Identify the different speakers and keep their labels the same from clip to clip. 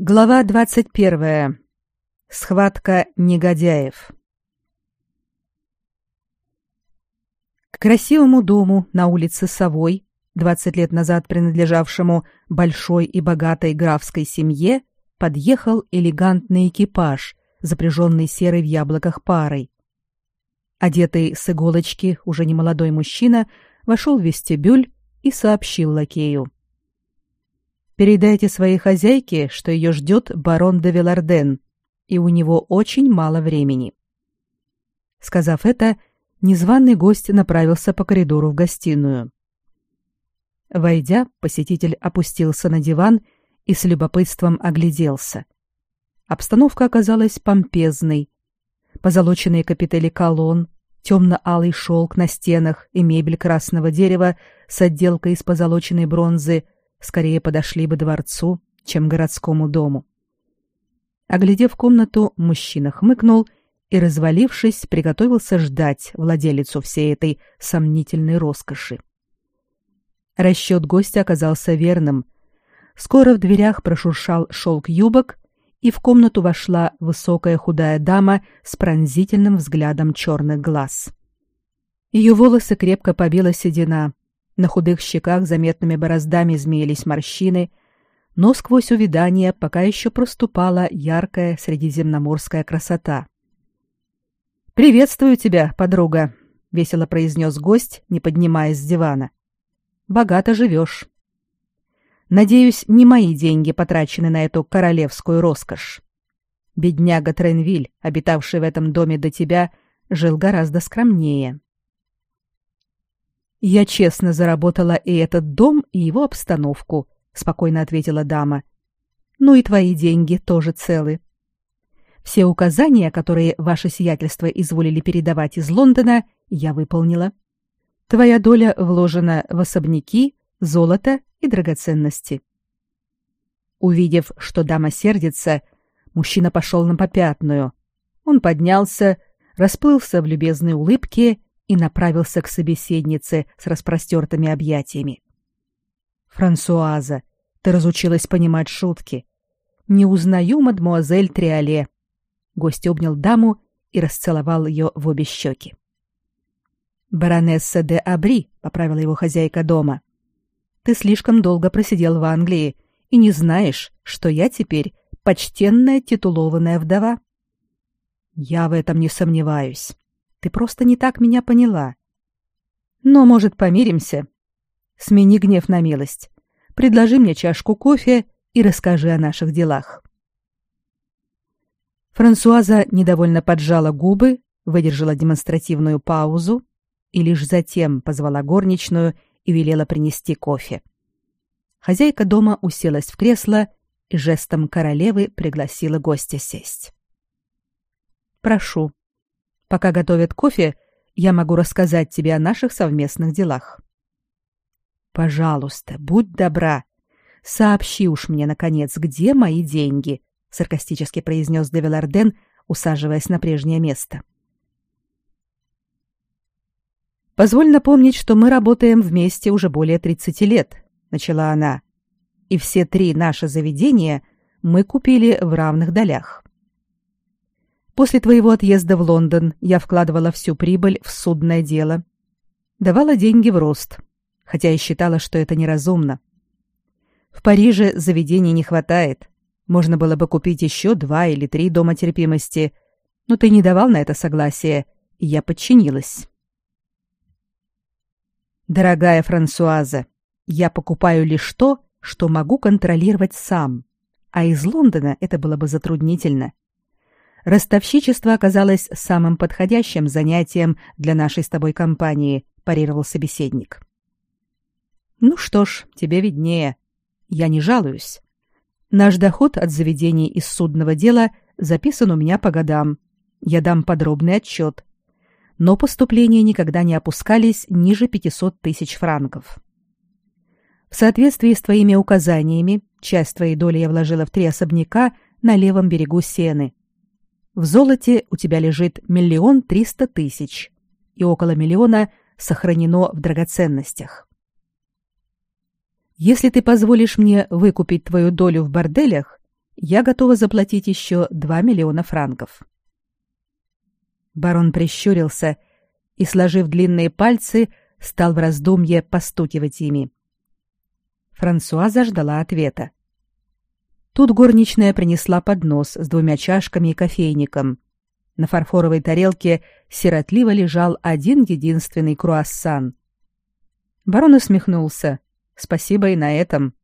Speaker 1: Глава 21. Схватка негодяев. К красивому дому на улице Совой, 20 лет назад принадлежавшему большой и богатой графской семье, подъехал элегантный экипаж, запряженный серой в яблоках парой. Одетый с иголочки уже немолодой мужчина вошел в вестибюль и сообщил лакею. Передайте своей хозяйке, что ее ждет барон де Веларден, и у него очень мало времени. Сказав это, незваный гость направился по коридору в гостиную. Войдя, посетитель опустился на диван и с любопытством огляделся. Обстановка оказалась помпезной. Позолоченные капители колонн, темно-алый шелк на стенах и мебель красного дерева с отделкой из позолоченной бронзы — скорее подошли бы дворцу, чем городскому дому. Оглядев комнату, мужчина хмыкнул и, развалившись, приготовился ждать владелицу всей этой сомнительной роскоши. Расчет гостя оказался верным. Скоро в дверях прошуршал шелк юбок, и в комнату вошла высокая худая дама с пронзительным взглядом черных глаз. Ее волосы крепко побила седина, на худых щеках заметными бороздами змеились морщины, но сквозь увядание пока еще проступала яркая средиземноморская красота. «Приветствую тебя, подруга», — весело произнес гость, не поднимаясь с дивана. «Богато живешь». «Надеюсь, не мои деньги потрачены на эту королевскую роскошь. Бедняга Тренвиль, обитавший в этом доме до тебя, жил гораздо скромнее». Я честно заработала и этот дом, и его обстановку, спокойно ответила дама. Ну и твои деньги тоже целы. Все указания, которые ваше сиятельство изволили передавать из Лондона, я выполнила. Твоя доля вложена в особняки, золото и драгоценности. Увидев, что дама сердится, мужчина пошел на попятную. Он поднялся, расплылся в любезной улыбке и направился к собеседнице с распростертыми объятиями. «Франсуаза, ты разучилась понимать шутки. Не узнаю мадмуазель Триоле». Гость обнял даму и расцеловал ее в обе щеки. «Баронесса де Абри», — поправила его хозяйка дома. «Ты слишком долго просидел в Англии и не знаешь, что я теперь почтенная титулованная вдова». «Я в этом не сомневаюсь. Ты просто не так меня поняла. Но, может, помиримся? Смени гнев на милость. Предложи мне чашку кофе и расскажи о наших делах. Франсуаза недовольно поджала губы, выдержала демонстративную паузу и лишь затем позвала горничную и велела принести кофе. Хозяйка дома уселась в кресло и жестом королевы пригласила гостя сесть. «Прошу», Пока готовят кофе, я могу рассказать тебе о наших совместных делах. Пожалуйста, будь добра, сообщи уж мне наконец, где мои деньги, саркастически произнес Девиларден, усаживаясь на прежнее место. Позволь напомнить, что мы работаем вместе уже более 30 лет, начала она. И все три наши заведения мы купили в равных долях. После твоего отъезда в Лондон я вкладывала всю прибыль в судное дело. Давала деньги в рост, хотя и считала, что это неразумно. В Париже заведений не хватает. Можно было бы купить еще два или три дома терпимости, но ты не давал на это согласия, и я подчинилась. Дорогая Франсуаза, я покупаю лишь то, что могу контролировать сам, а из Лондона это было бы затруднительно. Ростовщичество оказалось самым подходящим занятием для нашей с тобой компании, парировал собеседник. Ну что ж, тебе виднее. Я не жалуюсь. Наш доход от заведений из судного дела записан у меня по годам. Я дам подробный отчет. Но поступления никогда не опускались ниже 500 тысяч франков. В соответствии с твоими указаниями, часть твоей доли я вложила в три особняка на левом берегу Сены, в золоте у тебя лежит миллион триста тысяч, и около миллиона сохранено в драгоценностях. Если ты позволишь мне выкупить твою долю в борделях, я готова заплатить еще 2 миллиона франков. Барон прищурился и, сложив длинные пальцы, стал в раздумье постукивать ими. Франсуаза ждала ответа. Тут горничная принесла поднос с двумя чашками и кофейником. На фарфоровой тарелке сиротливо лежал один единственный круассан. Барон усмехнулся. Спасибо и на этом.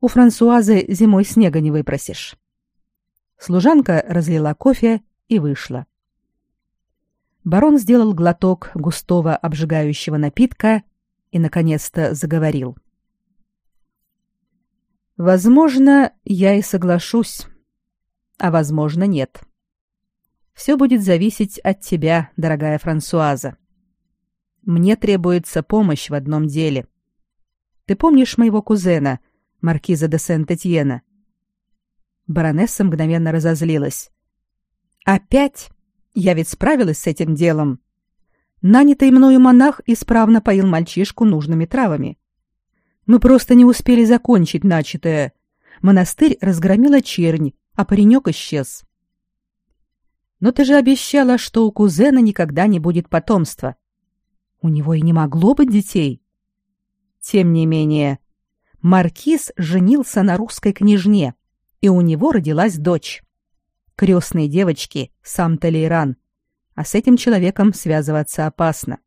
Speaker 1: У Франсуазы зимой снега не выпросишь. Служанка разлила кофе и вышла. Барон сделал глоток густого обжигающего напитка и наконец-то заговорил. Возможно, я и соглашусь, а возможно, нет. Все будет зависеть от тебя, дорогая Франсуаза. Мне требуется помощь в одном деле. Ты помнишь моего кузена, маркиза де Сент-Этьена? Баронесса мгновенно разозлилась. Опять? Я ведь справилась с этим делом. Нанятый мною монах исправно поил мальчишку нужными травами. Мы просто не успели закончить начатое. Монастырь разгромила чернь, а паренек исчез. Но ты же обещала, что у кузена никогда не будет потомства. У него и не могло быть детей. Тем не менее, маркиз женился на русской княжне, и у него родилась дочь крестной девочки, сам Талейран, а с этим человеком связываться опасно.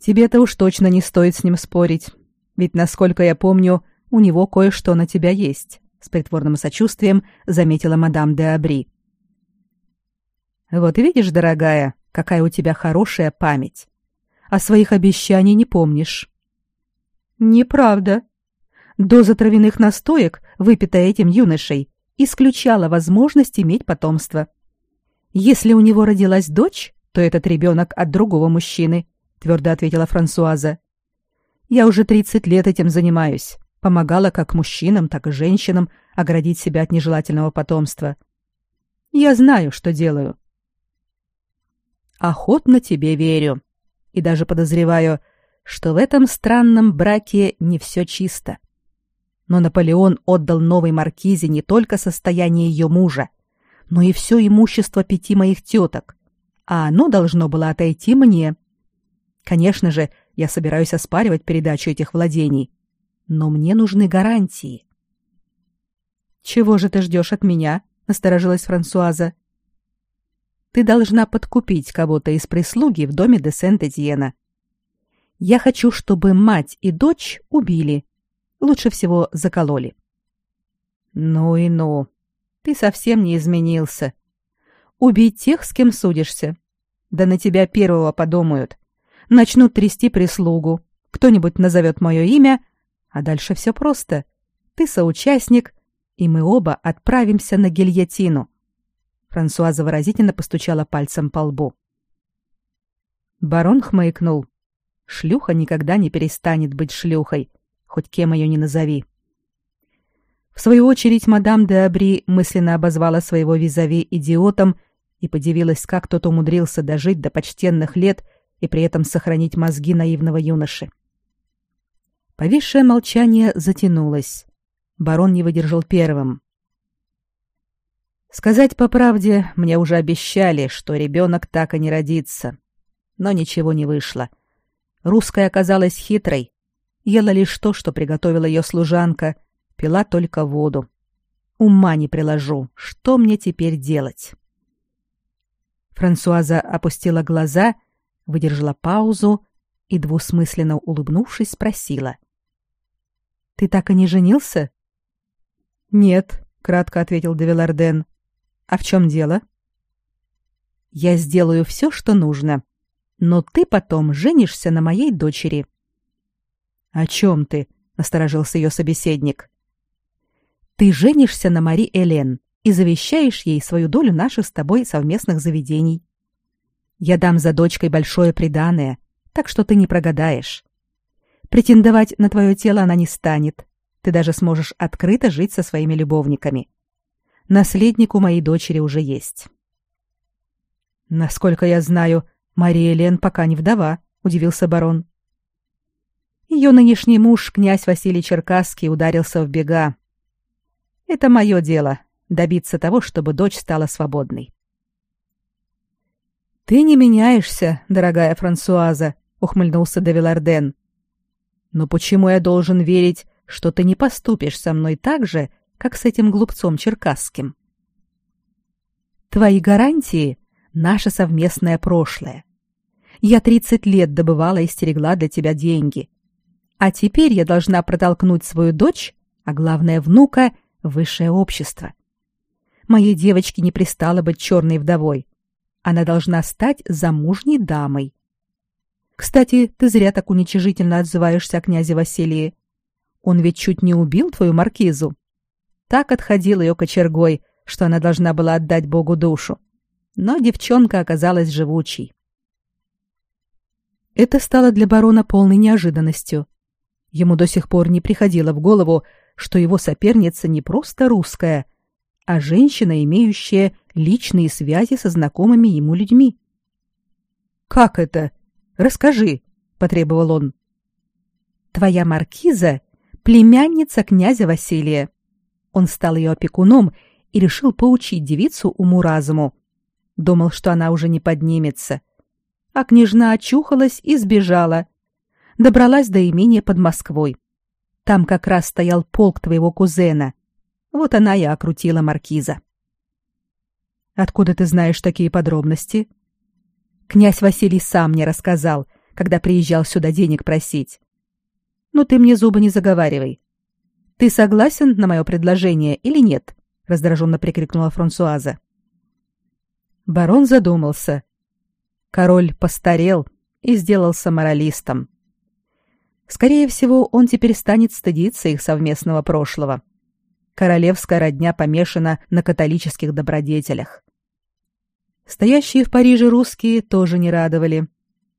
Speaker 1: Тебе-то уж точно не стоит с ним спорить, ведь, насколько я помню, у него кое-что на тебя есть, с притворным сочувствием заметила мадам де Абри. Вот видишь, дорогая, какая у тебя хорошая память. А своих обещаний не помнишь. Неправда. Доза травяных настоек, выпитая этим юношей, исключала возможность иметь потомство. Если у него родилась дочь, то этот ребенок от другого мужчины, твердо ответила Франсуаза. Я уже 30 лет этим занимаюсь, помогала как мужчинам, так и женщинам оградить себя от нежелательного потомства. Я знаю, что делаю. Охотно тебе верю и даже подозреваю, что в этом странном браке не все чисто но Наполеон отдал новой маркизе не только состояние ее мужа, но и все имущество пяти моих теток, а оно должно было отойти мне. Конечно же, я собираюсь оспаривать передачу этих владений, но мне нужны гарантии. Чего же ты ждешь от меня? насторожилась Франсуаза. Ты должна подкупить кого-то из прислуги в доме де Сент-Этьена. Я хочу, чтобы мать и дочь убили, лучше всего закололи. Ну и ну. Ты совсем не изменился. Убить тех, с кем судишься. Да на тебя первого подумают. Начнут трясти прислугу. Кто-нибудь назовет мое имя, а дальше все просто. Ты соучастник, и мы оба отправимся на гильотину. Франсуаза выразительно постучала пальцем по лбу. Барон хмыкнул. Шлюха никогда не перестанет быть шлюхой, хоть кем ее ни назови. В свою очередь мадам де Абри мысленно обозвала своего визави идиотом и подивилась, как тот умудрился дожить до почтенных лет и при этом сохранить мозги наивного юноши. Повисшее молчание затянулось. Барон не выдержал первым. Сказать по правде, мне уже обещали, что ребенок так и не родится. Но ничего не вышло. Русская оказалась хитрой, ела лишь то, что приготовила ее служанка, пила только воду. Ума не приложу, что мне теперь делать? Франсуаза опустила глаза, выдержала паузу и, двусмысленно улыбнувшись, спросила. «Ты так и не женился?» «Нет», — кратко ответил Девиларден. «А в чем дело?» «Я сделаю все, что нужно, но ты потом женишься на моей дочери», «О чем ты?» — насторожился ее собеседник. «Ты женишься на Мари Элен и завещаешь ей свою долю наших с тобой совместных заведений. Я дам за дочкой большое приданое, так что ты не прогадаешь. Претендовать на твое тело она не станет. Ты даже сможешь открыто жить со своими любовниками. Наследник у моей дочери уже есть». «Насколько я знаю, Мария Элен пока не вдова», — удивился барон. Ее нынешний муж, князь Василий Черкасский, ударился в бега. Это мое дело — добиться того, чтобы дочь стала свободной. «Ты не меняешься, дорогая Франсуаза», — ухмыльнулся Девиларден. «Но почему я должен верить, что ты не поступишь со мной так же, как с этим глупцом черкасским?» «Твои гарантии — наше совместное прошлое. Я тридцать лет добывала и стерегла для тебя деньги. А теперь я должна протолкнуть свою дочь, а главное внука, в высшее общество. Моей девочке не пристало быть черной вдовой. Она должна стать замужней дамой. Кстати, ты зря так уничижительно отзываешься о князе Василии. Он ведь чуть не убил твою маркизу. Так отходил ее кочергой, что она должна была отдать Богу душу. Но девчонка оказалась живучей. Это стало для барона полной неожиданностью. Ему до сих пор не приходило в голову, что его соперница не просто русская, а женщина, имеющая личные связи со знакомыми ему людьми. «Как это? Расскажи», — потребовал он. «Твоя маркиза — племянница князя Василия. Он стал ее опекуном и решил поучить девицу уму-разуму. Думал, что она уже не поднимется. А княжна очухалась и сбежала. Добралась до имения под Москвой. Там как раз стоял полк твоего кузена. Вот она и окрутила маркиза. Откуда ты знаешь такие подробности? Князь Василий сам мне рассказал, когда приезжал сюда денег просить. Ну ты мне зубы не заговаривай. Ты согласен на мое предложение или нет? раздраженно прикрикнула Франсуаза. Барон задумался. Король постарел и сделался моралистом. Скорее всего, он теперь станет стыдиться их совместного прошлого. Королевская родня помешана на католических добродетелях. Стоящие в Париже русские тоже не радовали.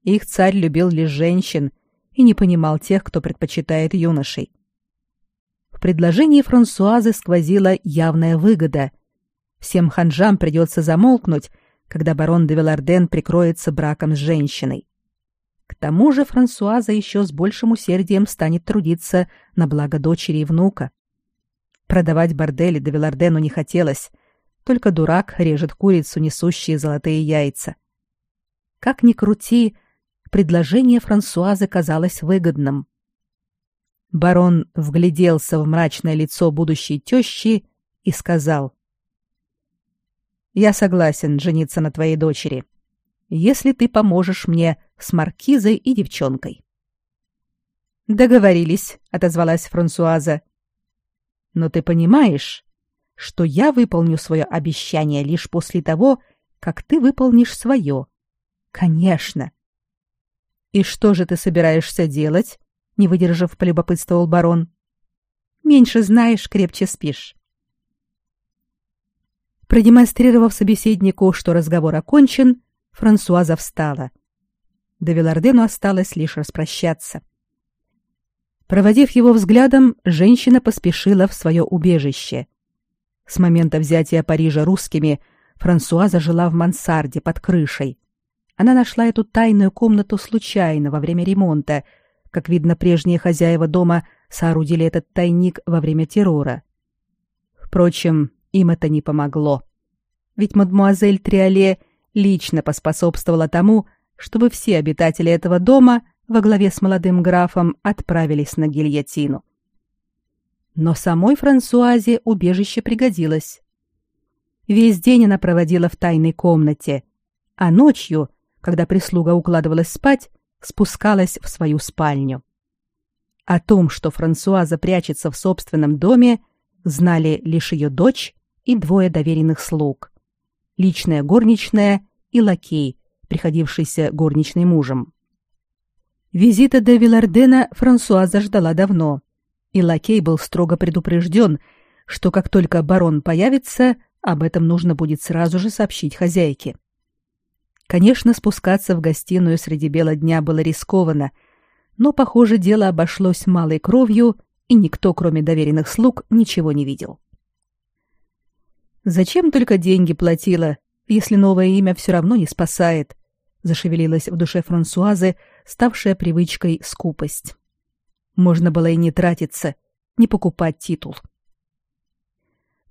Speaker 1: Их царь любил лишь женщин и не понимал тех, кто предпочитает юношей. В предложении Франсуазы сквозила явная выгода. Всем ханжам придется замолкнуть, когда барон де Веларден прикроется браком с женщиной. К тому же Франсуаза еще с большим усердием станет трудиться на благо дочери и внука. Продавать бордели де Вилардену не хотелось, только дурак режет курицу, несущие золотые яйца. Как ни крути, предложение Франсуазы казалось выгодным. Барон вгляделся в мрачное лицо будущей тещи и сказал. «Я согласен жениться на твоей дочери если ты поможешь мне с маркизой и девчонкой. Договорились, отозвалась Франсуаза. Но ты понимаешь, что я выполню свое обещание лишь после того, как ты выполнишь свое. Конечно. И что же ты собираешься делать? не выдержав, полюбопытствовал барон. Меньше знаешь, крепче спишь. Продемонстрировав собеседнику, что разговор окончен, Франсуаза встала. До Вилардену осталось лишь распрощаться. Проводив его взглядом, женщина поспешила в свое убежище. С момента взятия Парижа русскими Франсуаза жила в мансарде под крышей. Она нашла эту тайную комнату случайно во время ремонта. Как видно, прежние хозяева дома соорудили этот тайник во время террора. Впрочем, им это не помогло. Ведь мадмуазель Триоле лично поспособствовала тому, чтобы все обитатели этого дома во главе с молодым графом отправились на гильотину. Но самой Франсуазе убежище пригодилось. Весь день она проводила в тайной комнате, а ночью, когда прислуга укладывалась спать, спускалась в свою спальню. О том, что Франсуаза прячется в собственном доме, знали лишь ее дочь и двое доверенных слуг личная горничная и лакей, приходившийся горничной мужем. Визита де Вилардена Франсуаза ждала давно, и лакей был строго предупрежден, что как только барон появится, об этом нужно будет сразу же сообщить хозяйке. Конечно, спускаться в гостиную среди бела дня было рискованно, но, похоже, дело обошлось малой кровью, и никто, кроме доверенных слуг, ничего не видел. Зачем только деньги платила, если новое имя все равно не спасает? Зашевелилась в душе Франсуазы, ставшая привычкой скупость. Можно было и не тратиться, не покупать титул.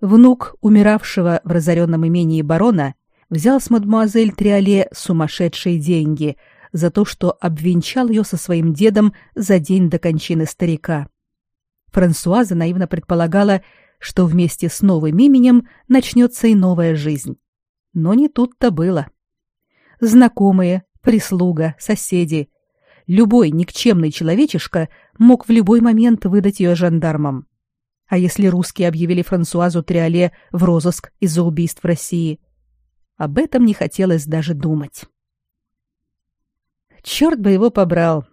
Speaker 1: Внук умиравшего в разоренном имении барона взял с мадемуазель Триоле сумасшедшие деньги за то, что обвенчал ее со своим дедом за день до кончины старика. Франсуаза наивно предполагала, что вместе с новым именем начнется и новая жизнь. Но не тут-то было. Знакомые, прислуга, соседи, любой никчемный человечишка мог в любой момент выдать ее жандармам. А если русские объявили Франсуазу Триоле в розыск из-за убийств в России? Об этом не хотелось даже думать. Черт бы его побрал.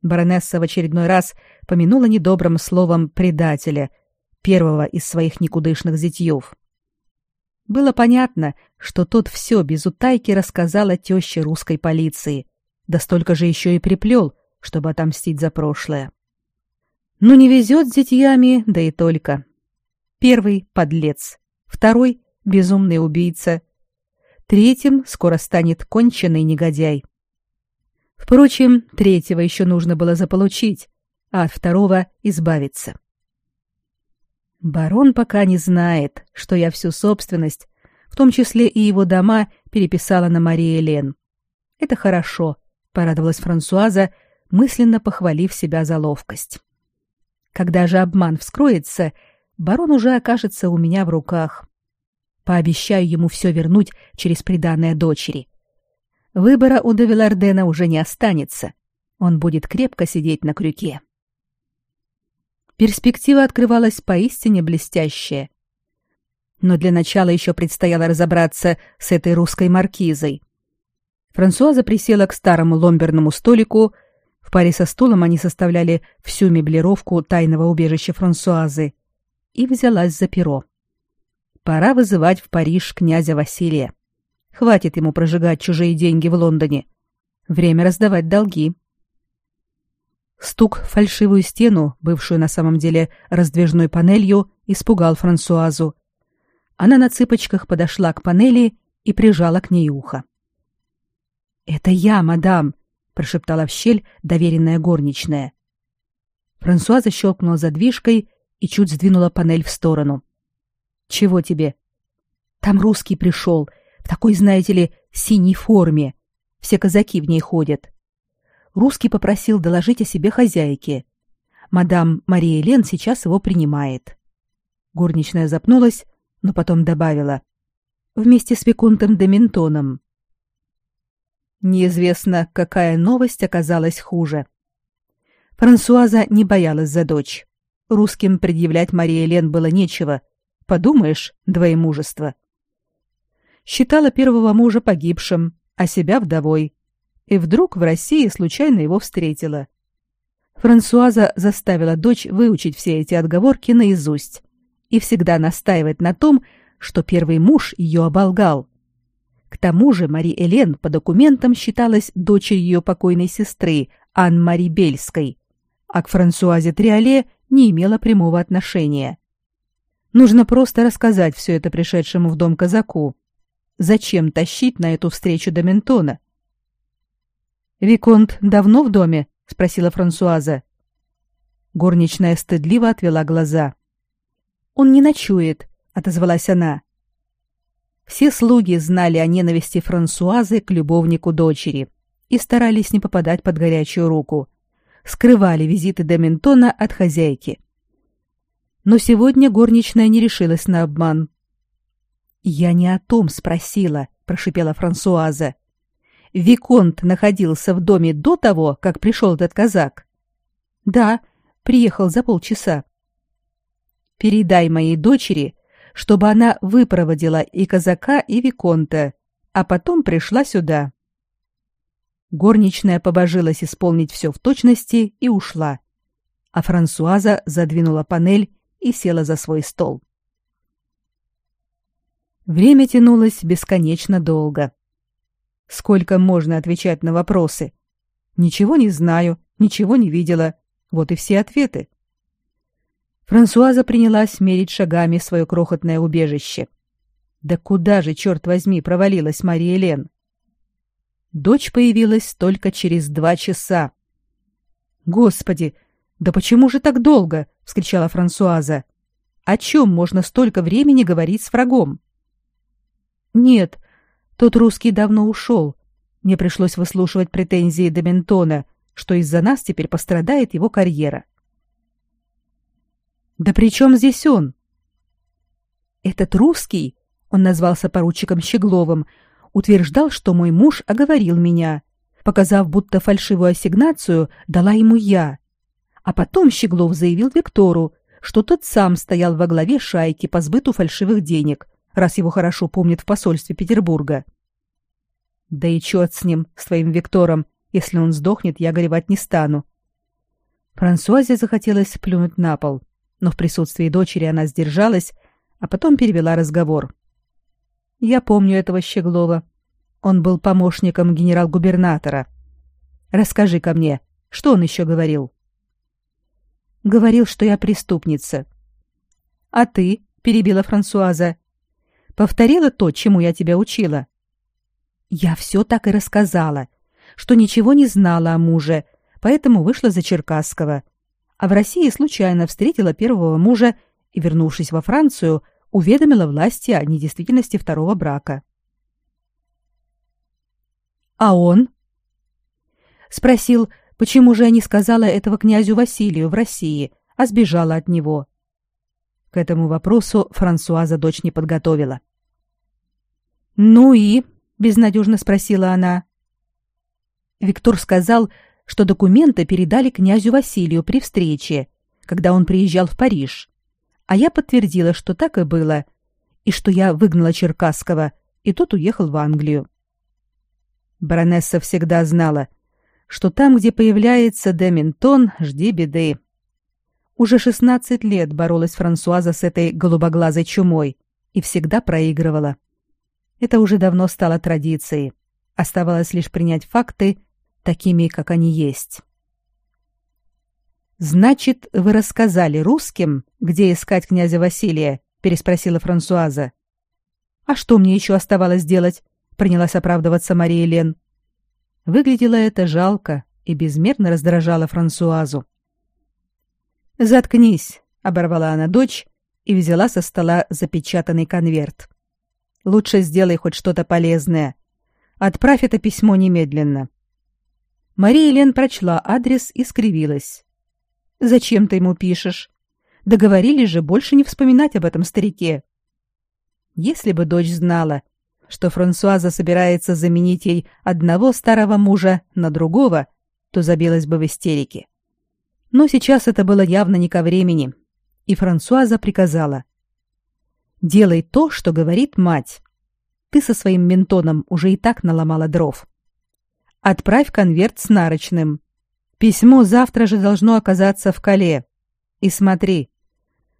Speaker 1: Баронесса в очередной раз помянула недобрым словом предателя, первого из своих никудышных зятьев. Было понятно, что тот все без утайки рассказал о теще русской полиции, да столько же еще и приплел, чтобы отомстить за прошлое. Ну не везет с детьями, да и только. Первый — подлец, второй — безумный убийца, третьим скоро станет конченый негодяй. Впрочем, третьего еще нужно было заполучить, а от второго — избавиться. Барон пока не знает, что я всю собственность, в том числе и его дома, переписала на Марии Элен. Это хорошо, порадовалась Франсуаза, мысленно похвалив себя за ловкость. Когда же обман вскроется, барон уже окажется у меня в руках. Пообещаю ему все вернуть через приданое дочери. Выбора у Девилардена уже не останется. Он будет крепко сидеть на крюке. Перспектива открывалась поистине блестящая. Но для начала еще предстояло разобраться с этой русской маркизой. Франсуаза присела к старому ломберному столику, в паре со стулом они составляли всю меблировку тайного убежища Франсуазы. И взялась за перо. Пора вызывать в Париж князя Василия. Хватит ему прожигать чужие деньги в Лондоне. Время раздавать долги. Стук в фальшивую стену, бывшую на самом деле раздвижной панелью, испугал Франсуазу. Она на цыпочках подошла к панели и прижала к ней ухо. «Это я, мадам!» Прошептала в щель доверенная горничная. Франсуаза щелкнула задвижкой и чуть сдвинула панель в сторону. Чего тебе? Там русский пришел, в такой, знаете ли, синей форме. Все казаки в ней ходят. Русский попросил доложить о себе хозяйке. Мадам Мария Лен сейчас его принимает. Горничная запнулась, но потом добавила: вместе с виконтом де Ментоном. Неизвестно, какая новость оказалась хуже. Франсуаза не боялась за дочь. Русским предъявлять Марии Лен было нечего. Подумаешь, двоемужество. Считала первого мужа погибшим, а себя вдовой. И вдруг в России случайно его встретила. Франсуаза заставила дочь выучить все эти отговорки наизусть и всегда настаивать на том, что первый муж ее оболгал, к тому же Мари Элен по документам считалась дочерью ее покойной сестры Ан-Мари Бельской, а к Франсуазе Триоле не имела прямого отношения. Нужно просто рассказать все это пришедшему в дом казаку. Зачем тащить на эту встречу до Ментона? «Виконт давно в доме?» — спросила Франсуаза. Горничная стыдливо отвела глаза. «Он не ночует», — отозвалась она. Все слуги знали о ненависти Франсуазы к любовнику дочери и старались не попадать под горячую руку. Скрывали визиты Дементона от хозяйки. Но сегодня горничная не решилась на обман. «Я не о том спросила», — прошипела Франсуаза. «Виконт находился в доме до того, как пришел этот казак?» «Да, приехал за полчаса». «Передай моей дочери, чтобы она выпроводила и казака, и виконта, а потом пришла сюда. Горничная побожилась исполнить все в точности и ушла, а Франсуаза задвинула панель и села за свой стол. Время тянулось бесконечно долго. Сколько можно отвечать на вопросы? Ничего не знаю, ничего не видела. Вот и все ответы. Франсуаза принялась мерить шагами свое крохотное убежище. Да куда же, черт возьми, провалилась Мария Лен? Дочь появилась только через два часа. «Господи, да почему же так долго?» — вскричала Франсуаза. О чем можно столько времени говорить с врагом? Нет, тот русский давно ушел. Мне пришлось выслушивать претензии Дементона, что из-за нас теперь пострадает его карьера. Да при чем здесь он? Этот русский, он назвался поручиком Щегловым, утверждал, что мой муж оговорил меня, показав, будто фальшивую ассигнацию дала ему я. А потом Щеглов заявил Виктору, что тот сам стоял во главе шайки по сбыту фальшивых денег, раз его хорошо помнят в посольстве Петербурга. Да и черт с ним, с твоим Виктором, если он сдохнет, я горевать не стану. Франсуазе захотелось плюнуть на пол, но в присутствии дочери она сдержалась, а потом перевела разговор. Я помню этого Щеглова. Он был помощником генерал-губернатора. расскажи ко мне, что он еще говорил? Говорил, что я преступница. А ты, перебила Франсуаза, повторила то, чему я тебя учила. Я все так и рассказала, что ничего не знала о муже, поэтому вышла за Черкасского. А в России случайно встретила первого мужа и, вернувшись во Францию, уведомила власти о недействительности второго брака. А он спросил, почему же я не сказала этого князю Василию в России, а сбежала от него. К этому вопросу Франсуаза дочь не подготовила. Ну и безнадежно спросила она. Виктор сказал, что документы передали князю Василию при встрече, когда он приезжал в Париж. А я подтвердила, что так и было, и что я выгнала Черкасского, и тот уехал в Англию. Баронесса всегда знала, что там, где появляется Деминтон, жди беды. Уже шестнадцать лет боролась Франсуаза с этой голубоглазой чумой и всегда проигрывала. Это уже давно стало традицией. Оставалось лишь принять факты такими, как они есть. Значит, вы рассказали русским, где искать князя Василия, переспросила Франсуаза. А что мне еще оставалось делать? принялась оправдываться Мария Лен. Выглядело это жалко и безмерно раздражало Франсуазу. Заткнись, оборвала она дочь и взяла со стола запечатанный конверт. Лучше сделай хоть что-то полезное. Отправь это письмо немедленно. Мария Лен прочла адрес и скривилась. Зачем ты ему пишешь? Договорились же больше не вспоминать об этом старике. Если бы дочь знала, что Франсуаза собирается заменить ей одного старого мужа на другого, то забилась бы в истерике. Но сейчас это было явно не ко времени, и Франсуаза приказала: "Делай то, что говорит мать. Ты со своим ментоном уже и так наломала дров. Отправь конверт с нарочным. Письмо завтра же должно оказаться в Кале. И смотри,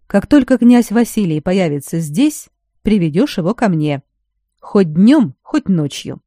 Speaker 1: как только князь Василий появится здесь, приведешь его ко мне. Хоть днем, хоть ночью.